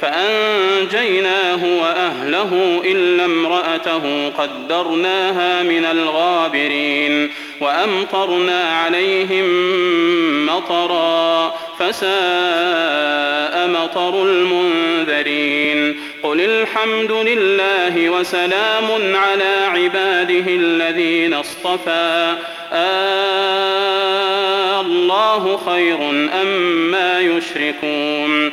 فأنجيناه وأهله إلا امرأته قدرناها من الغابرين وأمطرنا عليهم مطرا فساء مطر المنذرين قل الحمد لله وسلام على عباده الذين اصطفى آه الله خير أما ما يشركون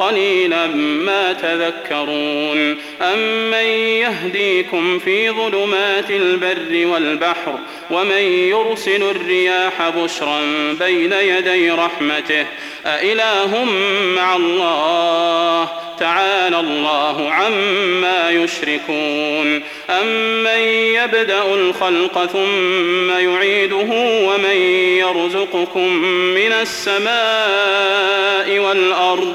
قليلا ما تذكرون أمن يهديكم في ظلمات البر والبحر ومن يرسل الرياح بشرا بين يدي رحمته أإله مع الله تعالى الله عما يشركون أمن يبدأ الخلق ثم يعيده ومن يرزقكم من السماء والأرض